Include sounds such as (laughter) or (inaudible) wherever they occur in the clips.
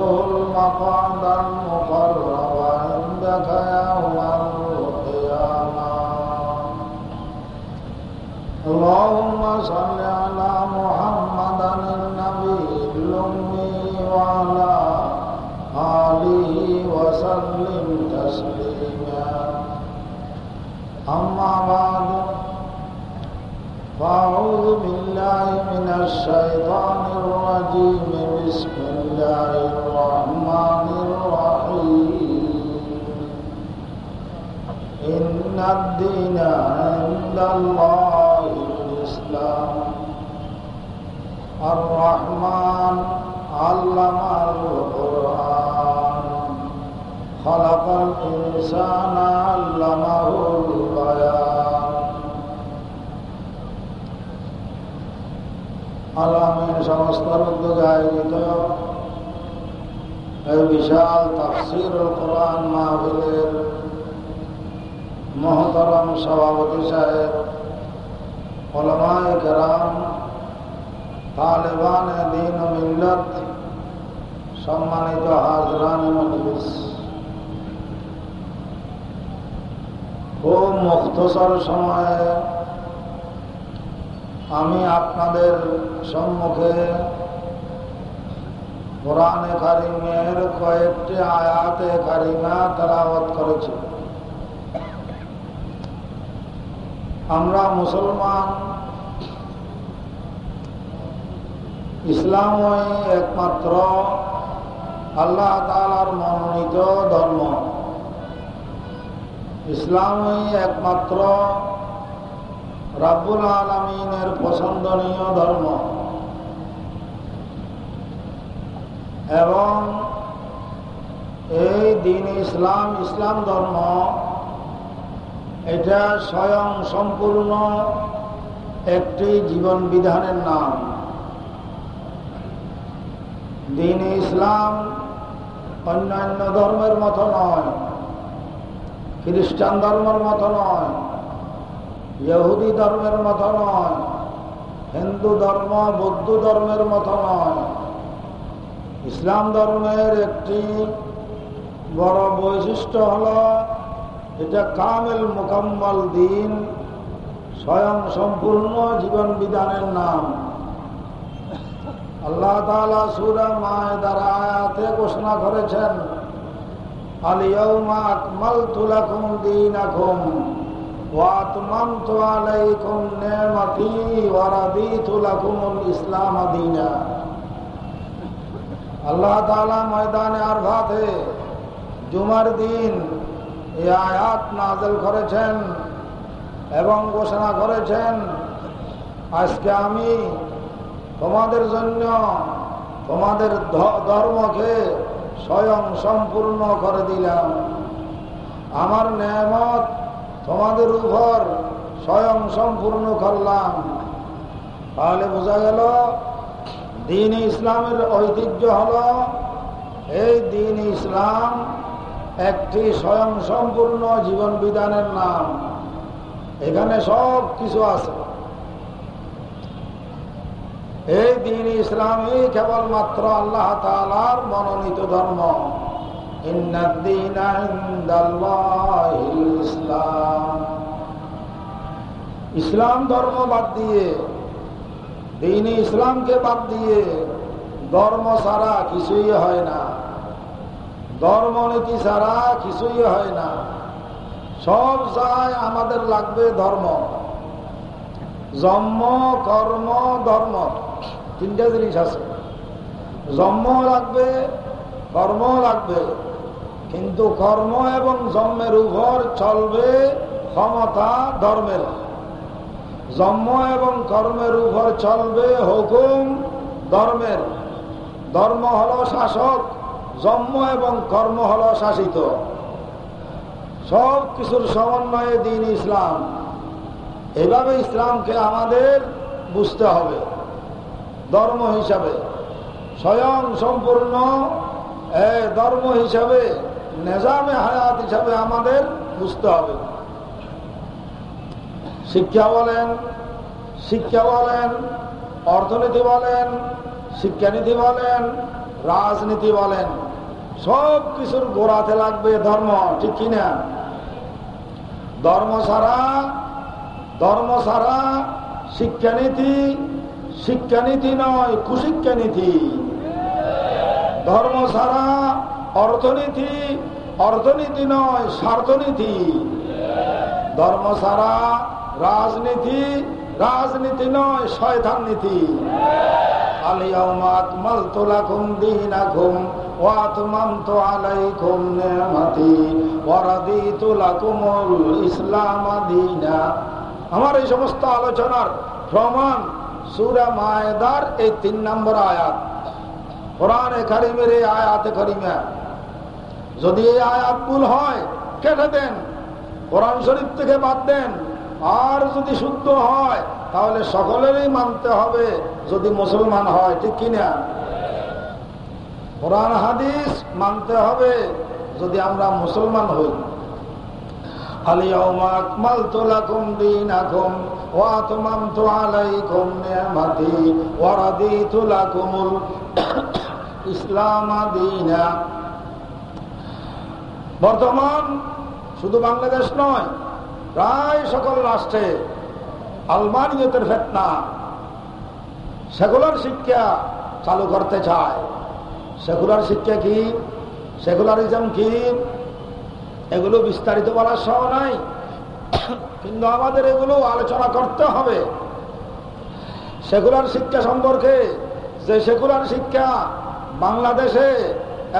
وأنزله المقعد المقرب عندك يوم القيامة. اللهم صل على محمد النبي الأمي وعلى آله وسلم تسليما. أما بعد فأعوذ بالله من الشيطان الرجيم. بسم الله الدين عند الله الإسلام الرحمن علم القرآن خلق الإنسان علمه البيان আলামের সংস্থার উদ্যোগে আয়োজিত এই বিশাল তাফসির কোরআন মাহবিলের মহতরম সভাপতি সাহেব ওলমায় তালেবান দিন মিল্লত সম্মানিত হাজরান মজলিস। খুব মুক্তসর সময়ে আমি আপনাদের সম্মুখে কোরআনে কারিমের কয়েকটি আয়াতে কারিমা তালাবত করেছি। আমরা মুসলমান। ইসলামই একমাত্র আল্লাহ তালার মনোনীত ধর্ম। ইসলামই একমাত্র রাব্বুল আলমিনের পছন্দনীয় ধর্ম। এবং এই দিন ইসলাম ইসলাম ধর্ম এটা স্বয়ং সম্পূর্ণ একটি জীবন বিধানের নাম। দিন ইসলাম অন্যান্য ধর্মের মতো নয়, খ্রিস্টান ধর্মের মতো নয়, ইহুদি ধর্মের মতো নয়, হিন্দু ধর্ম, বৌদ্ধ ধর্মের মতো নয়। ইসলাম ধর্মের একটি বড় বৈশিষ্ট্য হল এটা কামেল মোকাম্মল দিন স্বয়ং সম্পূর্ণ জীবন বিধানের নাম আল্লাহ তালা সুরা মায় দ্বারা আয়াতে ঘোষণা করেছেন আলিয়মা আকমাল তুলাকুম দিন আকুম واتممت عليكم نعمتي ورضيت لكم الاسلام دينا আল্লাহ তাআলা ময়দানে আরফাতে জুমার দিন এই আয়াত নাজেল করেছেন এবং ঘোষণা করেছেন, আজকে আমি তোমাদের জন্য তোমাদের ধর্মকে স্বয়ং সম্পূর্ণ করে দিলাম। আমার নেমত তোমাদের উপর স্বয়ং সম্পূর্ণ করলাম। তাহলে বোঝা গেল, দিন ইসলামের ঐতিহ্য হল, এই দিন ইসলাম একটি স্বয়ং সম্পূর্ণ জীবন বিধানের নাম। এখানে সব কিছু আছে। এই দিন ইসলামই কেবলমাত্র আল্লাহ তালার মনোনীত ধর্ম। ইসলাম। ইসলাম ধর্ম বাদ দিয়ে, দিন ইসলামকে বাদ দিয়ে ধর্ম ছাড়া কিছুই হয় না। ধর্মনীতি ছাড়া কিছুই হয় না। সব যায় আমাদের লাগবে ধর্ম। জন্ম, কর্ম, ধর্ম, তিনটা জিনিস আছে। জন্ম লাগবে, কর্ম লাগবে। কিন্তু কর্ম এবং জন্মের উপর চলবে ক্ষমতা, ধর্মের। জন্ম এবং কর্মের উপর চলবে হুকুম, ধর্মের। ধর্ম হল শাসক। জন্ম এবং কর্ম হল শাসিত। সব কিছুর সমন্বয়ে দিন ইসলাম। এভাবে ইসলামকে আমাদের বুঝতে হবে। ধর্ম হিসাবে। স্বয়ং সম্পূর্ণ ধর্ম হিসাবে, নেজামে হায়াত হিসাবে আমাদের বুঝতে হবে। শিক্ষা বলেন শিক্ষা বলেন, অর্থনীতি বলেন, শিক্ষানীতি বলেন, রাজনীতি বলেন। সব কিছুর গোড়াতে লাগবে ধর্ম, ঠিক কিনা? ধর্ম ছাড়া ধর্ম ছাড়া শিক্ষানীতি শিক্ষানীতি নয়, কুশিক্ষানীতি। ধর্ম ছাড়া অর্থনীতি অর্থনীতি নয়, স্বার্থনীতি। ধর্ম ছাড়া রাজনীতি রাজনীতি নয় শয়তান নীতি আমার এই সমস্ত আলোচনার প্রমাণ সুরা মায়দার এই তিন নম্বর আয়াত। কোরআনে কারিমের এই আয়াতে কারিমা। যদি এই আয়াত ভুল হয়, কেটে দেন। কোরআন শরীফ থেকে বাদ দেন। আর যদি শুদ্ধ হয়, তাহলে সকলেরই মানতে হবে যদি মুসলমান হয়, ঠিক কিনা? কোরআন হাদিস মানতে হবে যদি আমরা মুসলমান হই اليوم أكملت لكم دينكم وأتممت عليكم نعمتي ورضيت لكم الإسلام دينا বর্তমান শুধু বাংলাদেশ নয় প্রায় সকল রাষ্ট্রে আলমানিয়তের ফেতনা সেগুলার শিক্ষা চালু করতে চায় সেকুলার শিক্ষা কি? সেকুলারিজম কি? এগুলো বিস্তারিত বলার সহ নাই। কিন্তু আমাদের এগুলো আলোচনা করতে হবে। সেকুলার শিক্ষা সম্পর্কে যে সেকুলার শিক্ষা বাংলাদেশে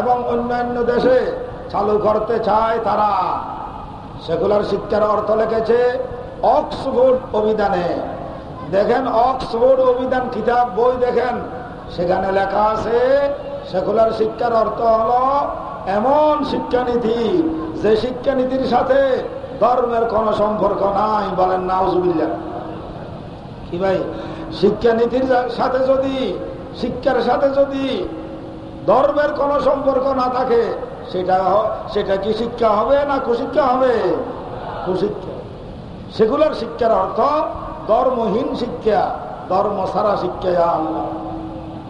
এবং অন্যান্য দেশে চালু করতে চায় তারা, সেকুলার শিক্ষার অর্থ লেগেছে অক্সফোর্ড অভিধানে। দেখেন অক্সফোর্ড অভিধান কিতাব, বই দেখেন, সেখানে লেখা আছে সেকুলার শিক্ষার অর্থ হলো এমন শিক্ষানীতি, যে শিক্ষানীতির সাথে ধর্মের কোন সম্পর্ক নাই বলেন নাউজুবিল্লা কি ভাই? শিক্ষানীতির সাথে যদি, শিক্ষার সাথে যদি ধর্মের কোন সম্পর্ক না থাকে, সেটা সেটা কি শিক্ষা হবে না কুশিক্ষা হবে? কুশিক্ষা। সেগুলোর শিক্ষার অর্থ ধর্মহীন শিক্ষা, ধর্ম সারা শিক্ষা আল্লাহ।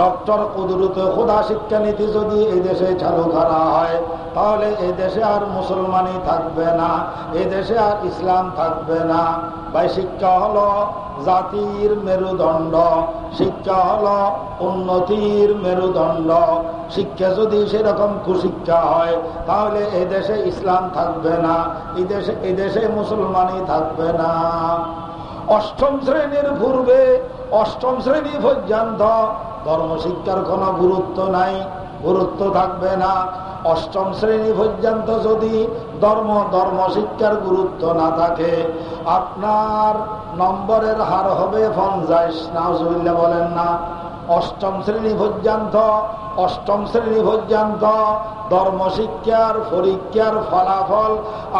ডক্টর কুদরত খোদা শিক্ষানীতি যদি এই দেশে চালু করা হয়, তাহলে এই দেশে আর মুসলমানই থাকবে না, এই দেশে আর ইসলাম থাকবে না। ভাই, শিক্ষা হলো জাতির মেরুদণ্ড। শিক্ষা হলো উন্নতির মেরুদণ্ড। শিক্ষা যদি সেরকম কুশিক্ষা হয়, তাহলে এই দেশে ইসলাম থাকবে না এই দেশে এই দেশে মুসলমানই থাকবে না। অষ্টম শ্রেণির পূর্বে অষ্টম শ্রেণি পর্যন্ত ধর্মশিক্ষার কোনো গুরুত্ব নাই, গুরুত্ব থাকবে না। অষ্টম শ্রেণি পর্যন্ত যদি ধর্ম ধর্ম শিক্ষার গুরুত্ব না থাকে, আপনার নম্বরের হার হবে বলেন না। অষ্টম শ্রেণি পর্যন্ত, অষ্টম শ্রেণি পর্যন্ত ধর্ম শিক্ষার পরীক্ষার ফলাফল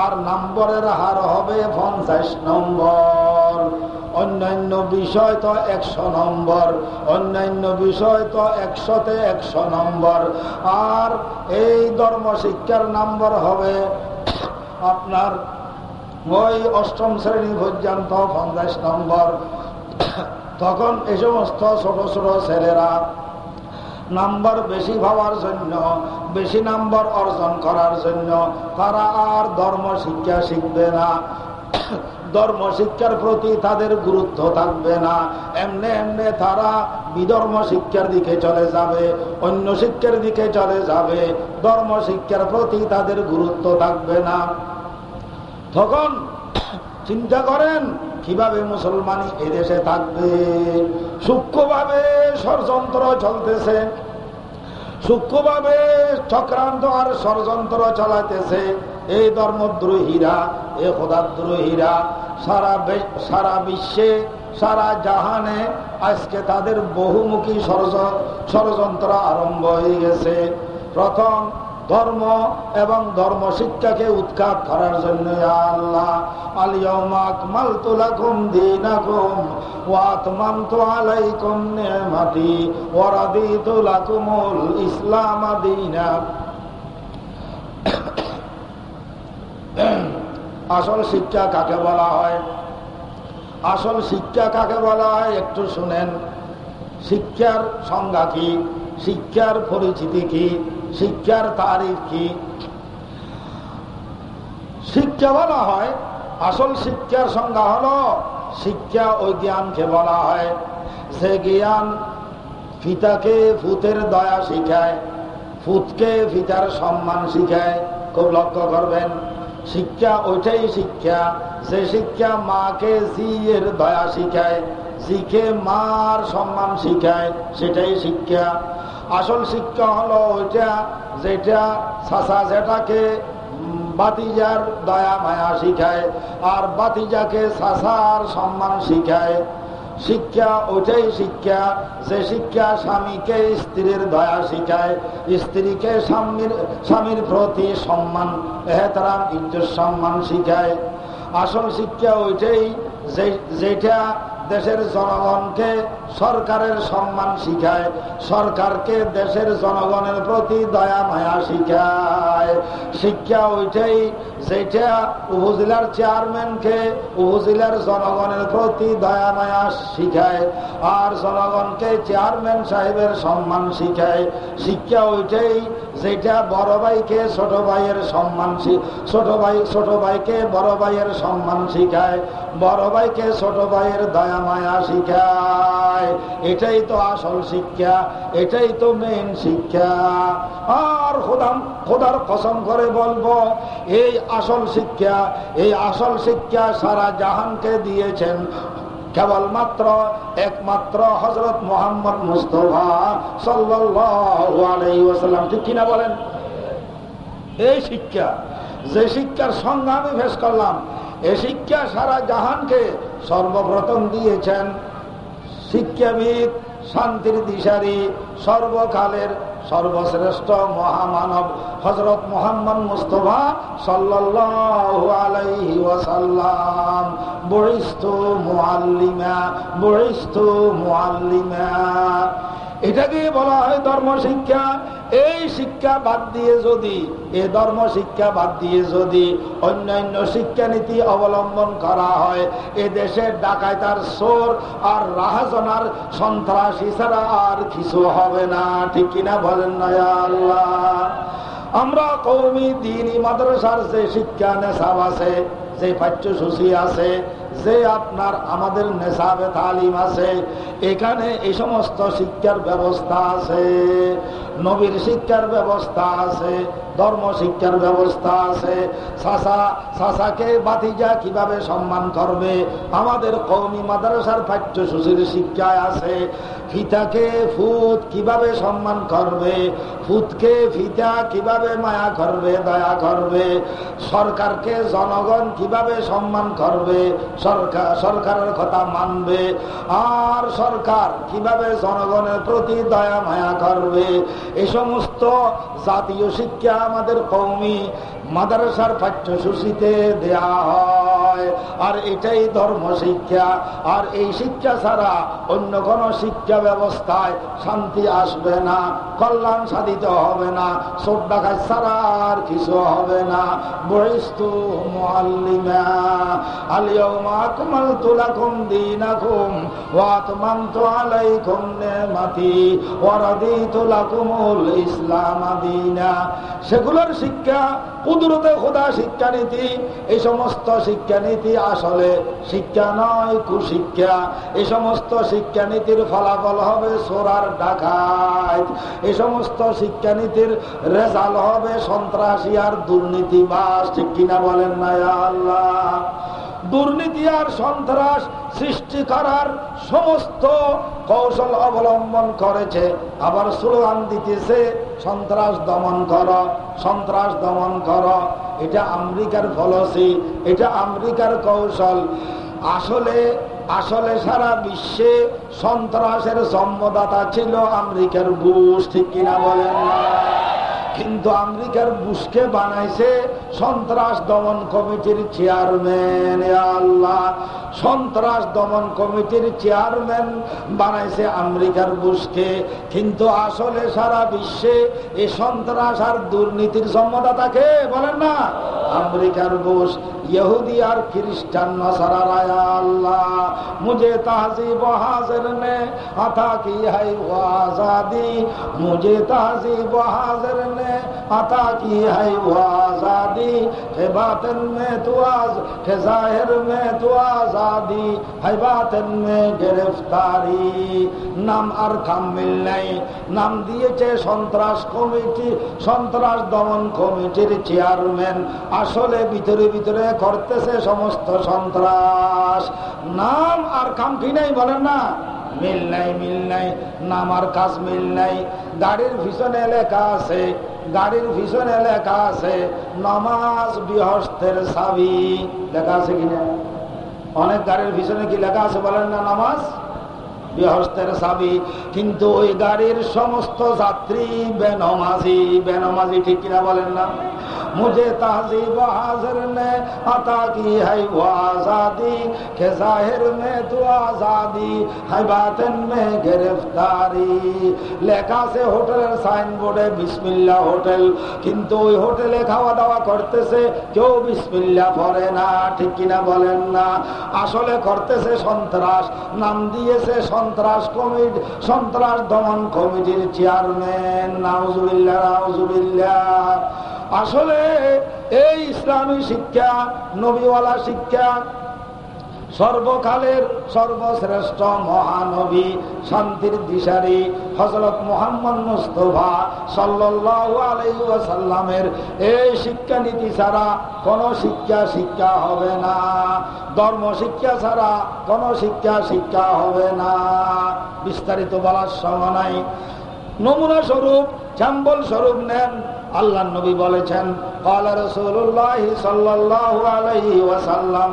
আর নম্বরের হার হবে পঞ্চাশ নম্বর। অন্যান্য বিষয় তো একশো নম্বর, অন্যান্য বিষয় তো একশোতে একশো নম্বর। আর এই ধর্ম শিক্ষার নম্বর হবে আপনার ওই অষ্টম শ্রেণি পর্যন্ত পঞ্চাশ নম্বর। তখন এই সমস্ত ছোট ছোট ছেলেরা নাম্বার বেশি পাওয়ার জন্য, বেশি নাম্বার অর্জন করার জন্য তারা আর ধর্ম শিক্ষা শিখবে না। ধর্ম শিক্ষার প্রতি তাদের গুরুত্ব থাকবে না। এমনি এমনি তারা বিধর্ম শিক্ষার দিকে চলে যাবে, অন্য শিক্ষার দিকে চলে যাবে। ধর্ম শিক্ষার প্রতি তাদের গুরুত্ব থাকবে না। তখন চিন্তা করেন, কীভাবে মুসলমানি এদেশে থাকবে? সূক্ষ্মভাবে ষড়যন্ত্র চলতেছে। সূক্ষ্মভাবে চক্রান্ত আর ষড়যন্ত্র চালাইতেছে এই ধর্মদ্রোহীরা এ খোদাদ্রোহীরা সারা সারা বিশ্বে, সারা জাহানে আজকে তাদের বহুমুখী ষড়যন্ত্র আরম্ভ হয়ে গেছে। প্রথম ধর্ম এবং ধর্ম শিক্ষাকে উৎখাত করার জন্য আল্লাহ আলিয়মাকমাল তুলাকুম দিনাকুম ওয়াতমামতু আলাইকুম নিয়ামতি ওয়ারাদিতু লাকুমুল ইসলাম দীনা আসল শিক্ষা কাকে বলা হয়? আসল শিক্ষা কাকে বলা হয়? একটু শুনেন। শিক্ষার সংজ্ঞা কি? শিক্ষার পরিচিতি কি? শিক্ষার তারিখ কি? শিক্ষা বলা হয়, আসল শিক্ষার সংজ্ঞা হলো শিক্ষা ওই জ্ঞানকে বলা হয়। সে জ্ঞান ফিতাকে ফুতের দয়া শিখায় ফুতকে ফিতার সম্মান শিখায়। খুব লক্ষ্য করবেন। শিক্ষা ওইটাই শিক্ষা। যে শিক্ষা মাকে জিয়ের দয়া শিখায়, জিকে মার সম্মান শিখায়, সেটাই শিক্ষা। আসল শিক্ষা হলো ওইটা, যেটা সাসা যেটাকে বাতিজার দয়া মায়া শিখায়, আর বাতিজাকে সাসার সম্মান শিখায়। শিক্ষা, ওটাই শিক্ষা। যে শিক্ষা স্বামীকে স্ত্রীর দয়া শিখায়। স্ত্রীকে স্বামীর স্বামীর প্রতি সম্মান, এহতারাম, ইজ্জত, সম্মান শিখায়। আসল শিক্ষা ওইটাই যেটা দেশের জনগণকে সরকারের সম্মান শিখায়, সরকারকে দেশের জনগণের প্রতি দয়া, মায়া শিখায়। শিক্ষা ওইটাই, যেটা উপজেলার চেয়ারম্যানকে উপজেলার জনগণের প্রতি দয়া, মায়া শিখায় আর জনগণকে চেয়ারম্যান সাহেবের সম্মান শিখায়। শিক্ষা ওইটাই যেটা বড় ভাইকে ছোট ভাইয়ের সম্মান ছোট ভাই ছোট ভাইকে বড় ভাইয়ের সম্মান শিখায়, বড় ভাইকে ছোট ভাইয়ের দয়া মায়া শিখায়। এটাই তো আসল শিক্ষা, এটাই তো মেন শিক্ষা। আর খোদাম খোদার কসম করে বলব, এই আসল শিক্ষা, এই আসল শিক্ষা সারা জাহানকে দিয়েছেন। কেবলমাত্র, একমাত্র হজরত মোহাম্মদ মুস্তফা সাল্লাম ঠিক কিনা বলেন? এই শিক্ষা, যে শিক্ষার সংজ্ঞা আমি ফেস করলাম, এই শিক্ষা সারা জাহানকে সর্বপ্রথম দিয়েছেন শিক্ষাবিদ শান্তির দিশারি, সর্বকালের সর্বশ্রেষ্ঠ মহামানব হজরত মোহাম্মদ মুস্তফা সাল্লাল্লাহু ওয়াসাল্লাম। বরিষ্ঠ মুআল্লিমা বরিষ্ঠ মুআল্লিমা। এটাকে বলা হয় ধর্ম শিক্ষা এই শিক্ষা বাদ দিয়ে যদি, এ ধর্ম শিক্ষা বাদ দিয়ে যদি অন্যান্য শিক্ষানীতি অবলম্বন করা হয়, এ দেশের ডাকাইতার সোর আর রাহাজনার সন্ত্রাসী ছাড়া আর কিছু হবে না। ঠিক কিনা বলেন আল্লাহ? আমরা কৌমি দিন মাদ্রাসার যে শিক্ষা নেশাব আছে, যে পাঠ্যসূচি আছে যে আপনার আমাদের নেশাবে তালিম আছে, এখানে এই সমস্ত শিক্ষার ব্যবস্থা আছে, নবীর শিক্ষার ব্যবস্থা আছে ধর্ম, শিক্ষার ব্যবস্থা আছে। সাসা, সাসাকে বাতিজা কীভাবে সম্মান করবে? আমাদের কৌমি মাদ্রাসার পাঠ্যসূচির শিক্ষায় আছে। ফিতাকে ফুত কীভাবে সম্মান করবে? ফুতকে ফিতা কীভাবে মায়া করবে, দয়া করবে? সরকারকে জনগণ কীভাবে সম্মান করবে? সরকার সরকারের কথা মানবে? আর সরকার কীভাবে জনগণের প্রতি দয়া, মায়া করবে? এ সমস্ত জাতীয় শিক্ষা আমাদের কৌমি মাদ্রাসার পাঠ্যসূচিতে দেয়া হয়। হয়। আর এটাই ধর্ম শিক্ষা। আর এই শিক্ষা ছাড়া অন্য কোন শিক্ষা ব্যবস্থায় শান্তি আসবে না, কল্যাণ সাধিত হবে না চোট ডাকায় ছাড়া আর কিছু হবে না। বহিস্তু সেগুলোর শিক্ষা কুদরতে খোদা শিক্ষানীতি এই সমস্ত শিক্ষানীতি আসলে শিক্ষা নয়, কুশিক্ষা। এই সমস্ত শিক্ষানীতির ফলাফল হবে সোরার ডাকাত। এই সমস্ত শিক্ষানীতির রেজাল হবে সন্ত্রাসী আর দুর্নীতিবাস ঠিক কিনা বলেন না আল্লাহ? দুর্নীতি আর সন্ত্রাস সৃষ্টি করার সমস্ত কৌশল অবলম্বন করেছে। আবার স্লোগান দিতেছে, সন্ত্রাস দমন কর, সন্ত্রাস দমন কর। এটা আমেরিকার পলিসি এটা আমেরিকার কৌশল। আসলে আসলে সারা বিশ্বে সন্ত্রাসের জন্মদাতা ছিল আমেরিকার বুশ, ঠিক কিনা বলেন কিন্তু আমেরিকার বুশকে বানাইছে সন্ত্রাস দমন কমিটির চেয়ারম্যান আল্লাহ। সন্ত্রাস দমন কমিটির চেয়ারম্যান বানাইছে আমেরিকার বুশকে। কিন্তু আসলে সারা বিশ্বে এই সন্ত্রাস আর দুর্নীতির সম্মদাতাকে বলেন না? আমেরিকার বুশ, ইহুদি আর খ্রিস্টান নসারায় আল্লাহ। মুঝে তাহজিব হাজির নে আতা কি হাই আজাদি। মুঝে তাহজিব হাজির নে আতা কি হাই আজাদি। হে বাতন মে তু আজ, হে জাহির মে তু আজাদি বাতন মে গ্রেফতারি। নাম আর খাম মিল নাই। নাম দিয়েছে সন্ত্রাস কমিটি, সন্ত্রাস দমন কমিটির চেয়ারম্যান। আসলে ভিতরে ভিতরে করতেছে সমস্ত সন্ত্রাস। নাম আর কি নাই বলেন না? মিল নাই মিল নাই। নাম আর কাজ মিল নাই। গাড়ির পিছনে লেখা আছে, গাড়ির পিছনে লেখা আছে, নমাজ বৃহস্তের সাবি। লেখা আছে কিনা অনেক গাড়ির পিছনে কি লেখা আছে বলেন না নামাজ? বৃহস্তের সাবি কিন্তু ওই গাড়ির সমস্ত যাত্রী বেনমাজি বেনমাজি ঠিক কিনা বলেন না मुझे तहजीब हाजिर ने अता की है वो आजादी के जाहिर में तो आजादी है बातन में गिरफ्तारी লেখা আছে হোটেলের সাইনবোর্ডে বিসমিল্লা হোটেল কিন্তু ওই হোটেলে খাওয়া দাওয়া করতেছে কেউ বিসমিল্লা পড়ে না ঠিক কিনা বলেন না আসলে করতেছে সন্ত্রাস নাম দিয়েছে সন্ত্রাস কমিটি সন্ত্রাস দমন কমিটির চেয়ারম্যান নাউজুবিল্লা নাউজুবিল্লা আসলে এই ইসলামী শিক্ষা নবীওয়ালা শিক্ষা সর্বকালের সর্বশ্রেষ্ঠ মহানবী শান্তির দিশারি হজরত মোহাম্মদ মুস্তফা সাল্লু আলাইসাল্লামের এই শিক্ষানীতি ছাড়া কোনো শিক্ষা শিক্ষা হবে না। ধর্ম শিক্ষা ছাড়া কোনো শিক্ষা শিক্ষা হবে না। বিস্তারিত বলার সময় নাই। নমুনা স্বরূপ চাম্বল স্বরূপ নেন। আল্লাহ নবী বলেছেন আল্লাহ রসুল্লাহ সাল্লাহ ওয়াসাল্লাম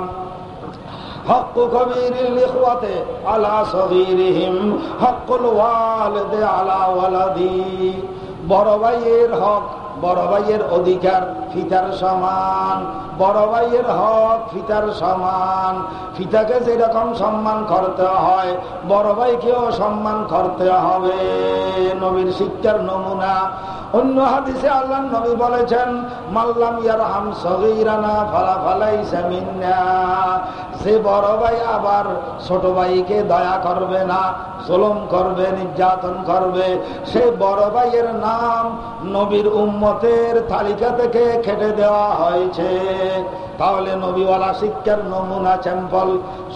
حق كبير الإخوة على صغيرهم حق الوالد على ولدي বড় ভাইয়ের হক বড় ভাইয়ের অধিকার ফিতার সমান বড় ভাইয়ের হক ফিতার সমান ফিতাকে যেরকম সম্মান করতে হয় বড় ভাইকেও সম্মান করতে হবে নবীর শিক্ষার নমুনা অন্য হাদিসে আল্লাহ নবী বলেছেন মাল্লাম ইয়ার হাম সগিরানা ফালা ফালাই সামিন্না সে বড় ভাই আবার ছোট ভাইকে দয়া করবে না, জলম করবে, নির্যাতন করবে। সে বড় ভাইয়ের নাম নবীর উম্মতের তালিকা থেকে খেটে দেওয়া হয়েছে। তাহলে নবীওয়ালা শিক্ষার নমুনা চ্যাম্পল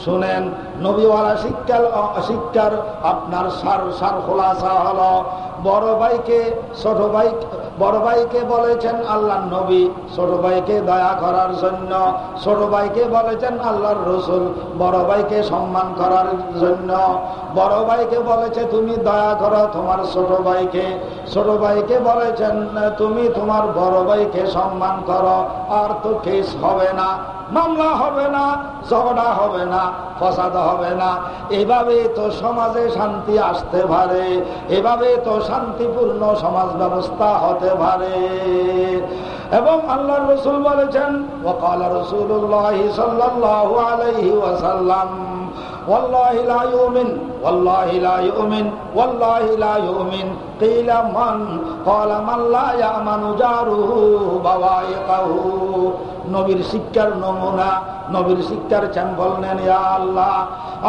শুনেন। নবীওয়ালা শিক্ষার শিক্ষার আপনার সার সার খোলাসা হলো, বড় ভাইকে, ছোট ভাই বড় ভাইকে বলেছেন আল্লাহ নবী, ছোট ভাইকে দয়া করার জন্য। ছোট ভাইকে বলেছেন আল্লাহর রসুল, বড় ভাইকে সম্মান করার জন্য। বড় ভাইকে বলেছে, তুমি দয়া করো তোমার ছোট ভাইকে। ছোট ভাইকে বলেছেন, তুমি তোমার বড় ভাইকে সম্মান করো, আর তো কেস হবে না। মামলা হবে না, ঝগড়া হবে না, ফসাদ হবে না। এভাবে তো সমাজে শান্তি আসতে পারে, এভাবে তো শান্তিপূর্ণ সমাজ ব্যবস্থা হতে পারে। এবং আল্লাহ রসুল বলেছেন ওকাল রসুল্লাহ সাল্লাহ আলাইহি ওয়াসাল্লাম। والله لا يؤمن والله لا يؤمن والله لا يؤمن قيل من قال من لا يأمن جاره بوائقه নবীর শিক্ষার নমুনা নবীর শিক্ষার চ্যাম্পল নেন আল্লাহ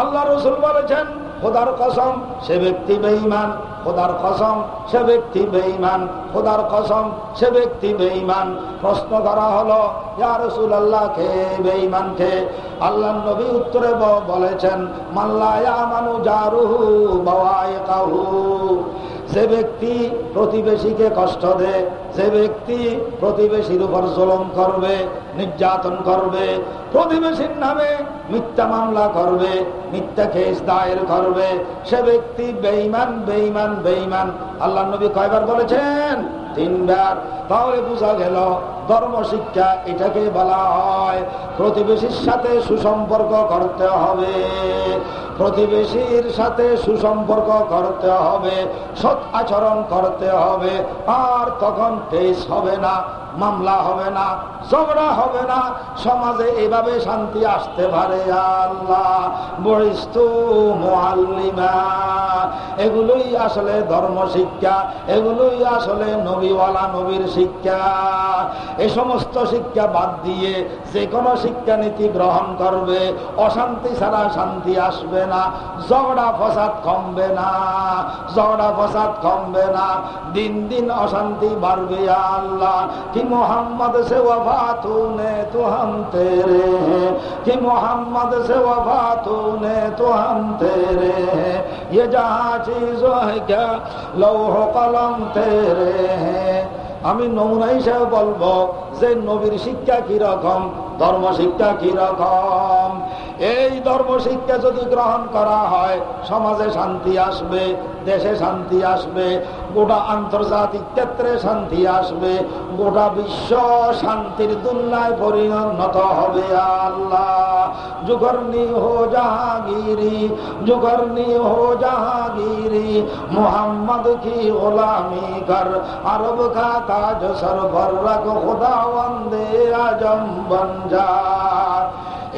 আল্লাহ রসুল বলেছেন খোদার কসম, সে ব্যক্তি বেঈমান। খোদার কসম, সে ব্যক্তি বেঈমান। খোদার কসম, সে ব্যক্তি বেঈমান। প্রশ্ন করা হলো, ইয়া রসুল আল্লাহ খে বেঈমান খে আল্লাহ নবী উত্তরে বলেছেন মাল্লায়া মানু জারুহু বাওয়ায় কাহু যে ব্যক্তি প্রতিবেশীকে কষ্ট দেয় যে ব্যক্তি প্রতিবেশীর উপর জলম করবে নির্যাতন করবে, প্রতিবেশীর নামে মিথ্যা মামলা করবে, মিথ্যা কেস দায়ের করবে। সে ব্যক্তি বেইমান বেইমান বেইমান আল্লাহ নবী কয়বার বলেছেন? তিনবার। তাহলে বোঝা গেল ধর্ম শিক্ষা এটাকে বলা হয় প্রতিবেশীর সাথে সুসম্পর্ক করতে হবে। প্রতিবেশীর সাথে সুসম্পর্ক করতে হবে, সৎ আচরণ করতে হবে, আর তখন কেস হবে না। মামলা হবে না, ঝগড়া হবে না। সমাজে এভাবে শান্তি আসতে পারে আল্লাহ। বরিস্তু মোয়াল্লিমা এগুলোই আসলে ধর্ম শিক্ষা, এগুলোই আসলে নবীওয়ালা নবীর শিক্ষা। এ সমস্ত শিক্ষা বাদ দিয়ে যে কোনো শিক্ষানীতি গ্রহণ করবে, অশান্তি ছাড়া শান্তি আসবে না, ঝগড়া ফসাদ কমবে না, ঝগড়া ফসাদ কমবে না। দিন দিন অশান্তি বাড়বে আল্লাহ। मोहम्मद से वफा तूने तो हम तेरे हैं कि मोहम्मद से वफा तूने तो हम तेरे हैं ये जहाँ चीजों है क्या लौह कलम तेरे हैं আমি নমুনা হিসেবে বলবো যে নবীর শিক্ষা কিরকম ধর্ম শিক্ষা কীরকম এই ধর্ম শিক্ষা যদি গ্রহণ করা হয়, সমাজে শান্তি আসবে, দেশে শান্তি আসবে, গোটা আন্তর্জাতিক ক্ষেত্রে শান্তি আসবে, গোটা বিশ্ব শান্তির দুল্লায় পরিণত হবে আল্লাহ। জুগরনি হো জাহাঙ্গীরি জুগরনি হো জাহাঙ্গীরি, মোহাম্মদ কি গোলামি কর, আরব কা তাজ সরবর রাখ, খোদা বন্দে আজম বঞ্জার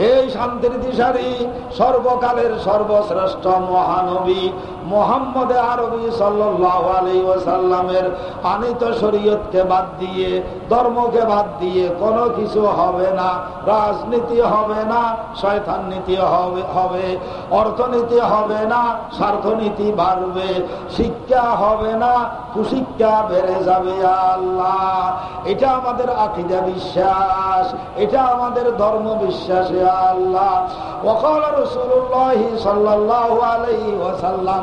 এই শান্তির দিশারি, সর্বকালের সর্বশ্রেষ্ঠ মহানবী মোহাম্মদ আরবি সাল্লামের আনিত শরীয়তকে বাদ দিয়ে, ধর্মকে বাদ দিয়ে কোনো কিছু হবে না, রাজনীতি হবে না, শয়তান নীতি হবে হবে, অর্থনীতি হবে না স্বার্থনীতি বাড়বে, শিক্ষা হবে না, কুশিক্ষা বেড়ে যাবে আল্লাহ। এটা আমাদের আকিদা বিশ্বাস, এটা আমাদের ধর্ম বিশ্বাসে আল্লাহ। ওকাল রসুল্লাহ সাল্লাহ আলাই ওয়াসাল্লাম,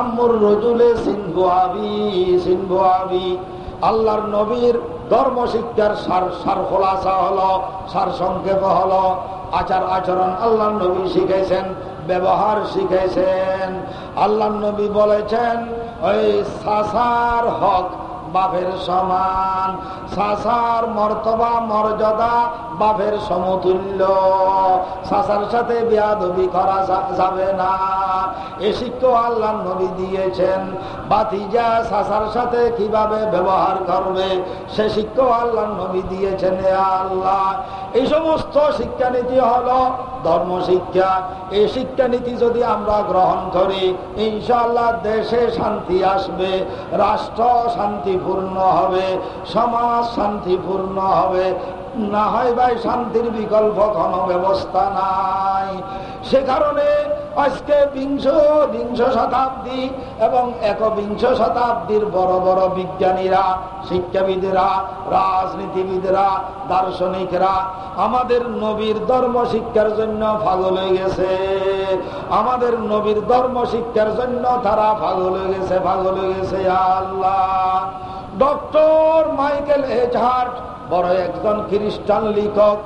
আম্মুর রজুলে সিনবু আবি সিনবু আবি। আল্লাহর নবীর ধর্ম শিক্ষার সার সার খোলাসা হলো, সার সংক্ষেপ হলো, আচার আচরণ আল্লাহ নবী শিখেছেন ব্যবহার শিখেছেন আল্লাহ নবী বলেছেন, ওই সাসার হক বাপের সমান। সাসার মর্তবা, মর্যাদা বাপের সমতুল্য। সাসার সাথে বিয়াদবি করা যাবে না। এ শিক্ষা আল্লাহ নবী দিয়েছেন। বাতিজা সাসার সাথে কীভাবে ব্যবহার করবে, সে শিক্ষা আল্লাহ নবী দিয়েছেন আল্লাহ। এই সমস্ত শিক্ষানীতি হল ধর্ম শিক্ষা। এই শিক্ষানীতি যদি আমরা গ্রহণ করি ইনশাল্লাহ দেশে শান্তি আসবে, রাষ্ট্র শান্তিপূর্ণ হবে, সমাজ শান্তিপূর্ণ হবে। না হয় ভাই শান্তির বিকল্প কোন ব্যবস্থা নাই। সে কারণে আজকে বিংশ বিংশ শতাব্দী এবং একবিংশ শতাব্দীর বড় বড় বিজ্ঞানীরা, শিক্ষাবিদেরা, রাজনীতিবিদরা, দার্শনিকরা আমাদের নবীর ধর্ম শিক্ষার জন্য পাগল হয়ে গেছে। আমাদের নবীর ধর্ম শিক্ষার জন্য তারা পাগল হয়ে গেছে, পাগল হয়ে গেছে, আল্লাহ। ডক্টর মাইকেল এজহার্ট বড় একজন খ্রিস্টান লেখক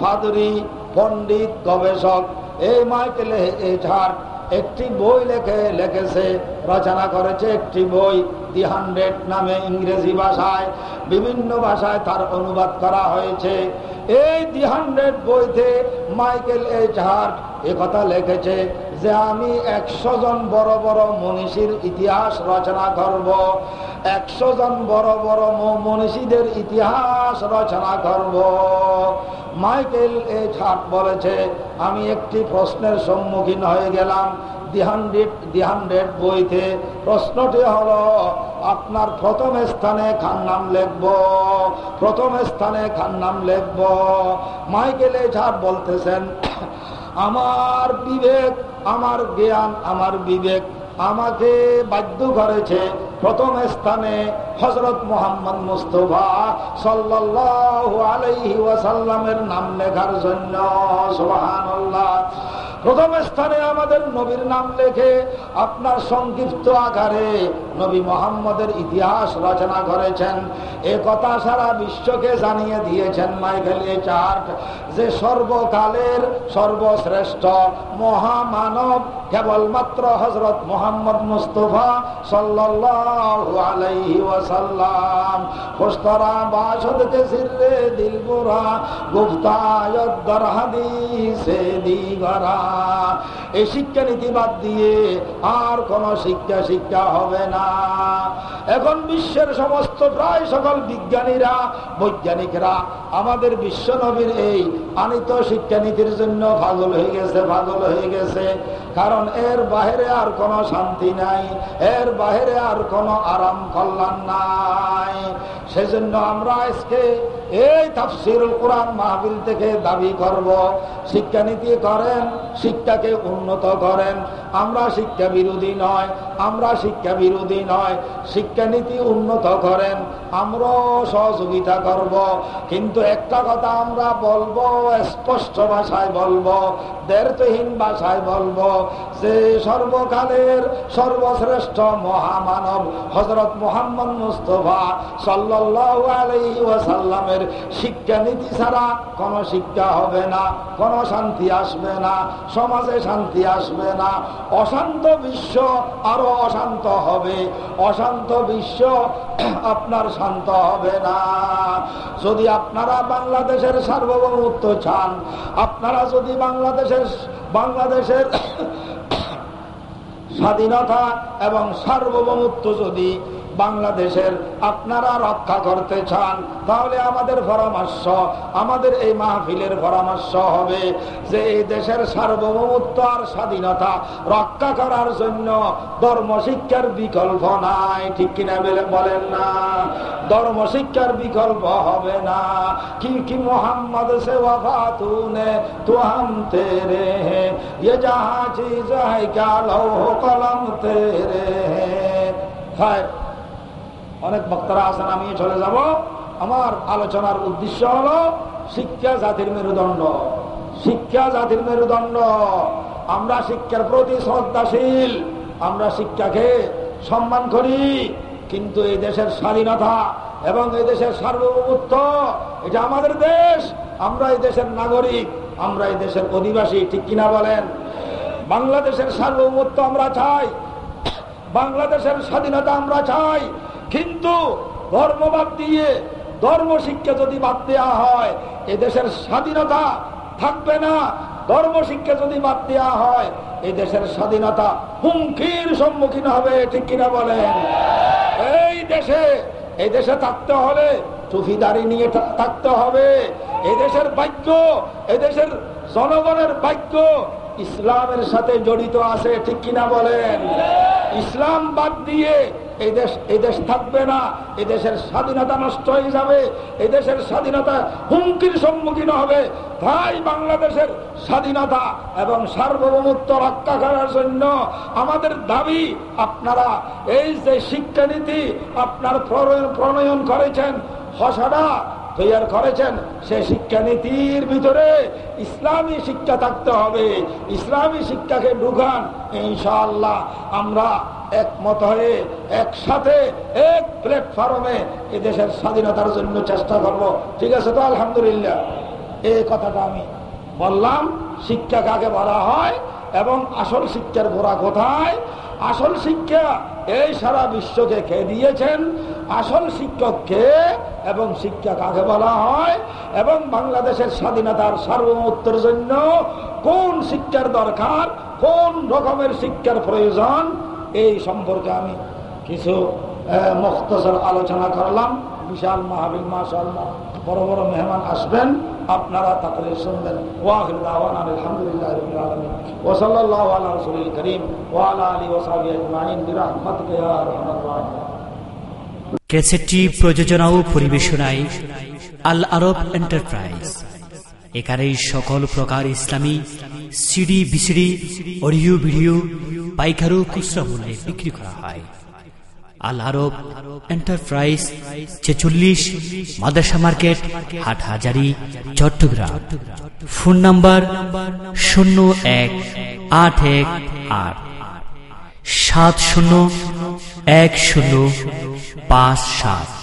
ফাদরি পণ্ডিত গবেষক। এই মাইকেল এজহার্ট একটি বই লেখে, লেখেছে, রচনা করেছে একটি বই দি হান্ড্রেড নামে ইংরেজি ভাষায়। বিভিন্ন ভাষায় তার অনুবাদ করা হয়েছে। এই দি হান্ড্রেড বইতে মাইকেল এইচ হার্ট কথা লিখেছে যে, আমি একশো জন বড় বড় মনীষীর ইতিহাস রচনা করব। একশো জন বড় বড় মনীষীদের ইতিহাস রচনা করব। মাইকেল এ ছাট বলেছে, আমি একটি প্রশ্নের সম্মুখীন হয়ে গেলাম। দি হান্ড্রেড বইতে প্রশ্নটি হলো, আপনার প্রথম স্থানে খান নাম লিখব? প্রথম স্থানে খান নাম লিখব? মাইকেল এ ছাট বলতেছেন, আমার বিবেক, আমার জ্ঞান, আমার বিবেক আমাকে বাধ্য করেছে প্রথম স্থানে হজরত মোহাম্মদ মুস্তফা সাল্লাহ আলাইহি ওয়াসাল্লামের নাম লেখার জন্য সোহানুল্লাহ প্রথম স্থানে আমাদের নবীর নাম লেখে আপনার সংক্ষিপ্ত আকারে নবী মোহাম্মদের ইতিহাস রচনা করেছেন। এ কথা সারা বিশ্বকে জানিয়ে দিয়েছেন মাইকেল চার্ট যে সর্বকালের সর্বশ্রেষ্ঠ মহামানব কেবলমাত্র হজরত মোহাম্মদ মুস্তফা সাল্লাল্লাহু আলাইহি ওয়াসাল্লাম। বাসদকে সিররে দিলবুরা গুফতায়দ্দর হাদিসে দিগরা। এই শিক্ষা নীতি বাদ দিয়ে আর কোন শিক্ষা শিক্ষা হবে না। এখন বিশ্বের সমস্ত প্রায় সকল বিজ্ঞানীরা, বৈজ্ঞানিকরা আমাদের বিশ্ব নবীর এই আনিত শিক্ষানীতির জন্য পাগল হয়ে গেছে, পাগল হয়ে গেছে। কারণ এর বাহিরে আর কোন শান্তি নাই, এর বাহিরে আর কোন আরাম কল্যাণ নাই। সেজন্য আমরা আজকে এই তাফসিরুল কোরআন মাহবিল থেকে দাবি করব শিক্ষানীতি করেন শিক্ষাকে উন্নত করেন। আমরা শিক্ষা বিরোধী নয়, আমরা শিক্ষা বিরোধী নয়। শিক্ষানীতি উন্নত করেন, আমরাও সহযোগিতা করব। কিন্তু একটা কথা আমরা বলব, স্পষ্ট ভাষায় বলব দেরতহীন ভাষায় বলব, যে সর্বকালের সর্বশ্রেষ্ঠ মহামানব হজরত মোহাম্মদ মুস্তফা সাল্লাহ আলাই ওয়াসাল্লামের শিক্ষানীতি ছাড়া কোনো শিক্ষা হবে না, কোনো শান্তি আসবে না, সমাজে শান্তি আসবে না। অশান্ত বিশ্ব আরও অশান্ত হবে। অশান্ত বিশ্ব (clears throat) আপনার শান্ত হবে না। যদি আপনারা বাংলাদেশের সার্বভৌমত্ব চান, আপনারা যদি বাংলাদেশের বাংলাদেশের (clears throat) স্বাধীনতা এবং সার্বভৌমত্ব যদি বাংলাদেশের আপনারা রক্ষা করতে চান তাহলে আমাদের পরামর্শ আমাদের এই মাহফিলের পরামর্শ হবে যে এই দেশের সার্বভৌমত্ব আর স্বাধীনতা রক্ষা করার জন্য ধর্ম শিক্ষার বিকল্প নাই ঠিক কিনা বলেন না ধর্ম শিক্ষার বিকল্প হবে না কি কি মোহাম্মদ সে ওয়াফা তুনে তু হাম তেরে ये जहाँ चीज है क्या लौह कलम तेरे हैं অনেক বক্তারা আছেন আমি চলে যাব। আমার আলোচনার উদ্দেশ্য হলো শিক্ষা জাতির মেরুদণ্ড। শিক্ষা জাতির মেরুদণ্ড। আমরা শিক্ষার প্রতি শ্রদ্ধাশীল। আমরা শিক্ষাকে সম্মান করি, কিন্তু এই দেশের স্বাধীনতা এবং এই দেশের সার্বভৌমত্ব, এটা আমাদের দেশ। আমরা এই দেশের নাগরিক, আমরা এই দেশের অধিবাসী, ঠিক কিনা বলেন? বাংলাদেশের সার্বভৌমত্ব আমরা চাই। বাংলাদেশের স্বাধীনতা আমরা চাই। কিন্তু ধর্মবাদ দিয়ে ধর্ম শিক্ষা যদি বাদ দেওয়া হয়, এদেশের স্বাধীনতা থাকবে না। ধর্ম শিক্ষা যদি বাদ দেওয়া হয় এই দেশের স্বাধীনতা হুমকির সম্মুখীন হবে, ঠিক কিনা বলেন? এই দেশে এই দেশে থাকতে হলে চুফিদারি নিয়ে থাকতে হবে। এদেশের বাক্য এদেশের জনগণের বাক্য ইসলামের সাথে জড়িত আছে, ঠিক কিনা বলেন? ইসলাম বাদ দিয়ে এই দেশ এই দেশ থাকবে না। এই দেশের স্বাধীনতা নষ্ট হয়ে যাবে। এই দেশের স্বাধীনতা হুমকির সম্মুখীন হবে। তাই বাংলাদেশের স্বাধীনতা এবং সার্বভৌমত্ব রক্ষা করার জন্য আমাদের দাবি, আপনারা এই যে শিক্ষানীতি আপনার প্রণয়ন করেছেন, হসাডা তৈয়ার করেছেন, সে শিক্ষানীতির ভিতরে ইসলামী শিক্ষা থাকতে হবে। ইসলামী শিক্ষাকে ঢুকান, ইনশাআল্লাহ আমরা একমত হয়ে, একসাথে এক প্ল্যাটফর্মে দেশের স্বাধীনতার জন্য চেষ্টা করব। ঠিক আছে তো? আলহামদুলিল্লাহ। এই কথাটা আমি বললাম, শিক্ষা কাকে বলা হয় এবং আসল শিক্ষার গোড়া কোথায়? আসল শিক্ষা এই সারা বিশ্বকে কে দিয়েছেন? আসল শিক্ষককে এবং শিক্ষা কাকে বলা হয়? এবং বাংলাদেশের স্বাধীনতার সার্বভৌমত্বের জন্য কোন শিক্ষার দরকার? কোন রকমের শিক্ষার প্রয়োজন? এই সম্পর্কে আমি কিছু মুক্তসর আলোচনা করলাম। বিশাল মাহাবিল মাসাল্লাহ বড় বড় মেহমান আসবেন, আপনারা তাদের শুনবেন। ক্যাসেটটি প্রযোজনা ও পরিবেশনায় আল আরব এন্টারপ্রাইজ। এখানেই সকল প্রকার ইসলামী সিডি বিসিডি, অডিও ভিডিও, পাইকারু খুচরা মূল্যে বিক্রি করা হয়। আল আরব এন্টারপ্রাইজ, ছেচল্লিশ, মাদ্রাসা মার্কেট হাট হাজারি চট্টগ্রাম। ফোন নাম্বার শূন্য এক আট এক আট। সাত শূন্য এক শূন্য পাঁচ সাত।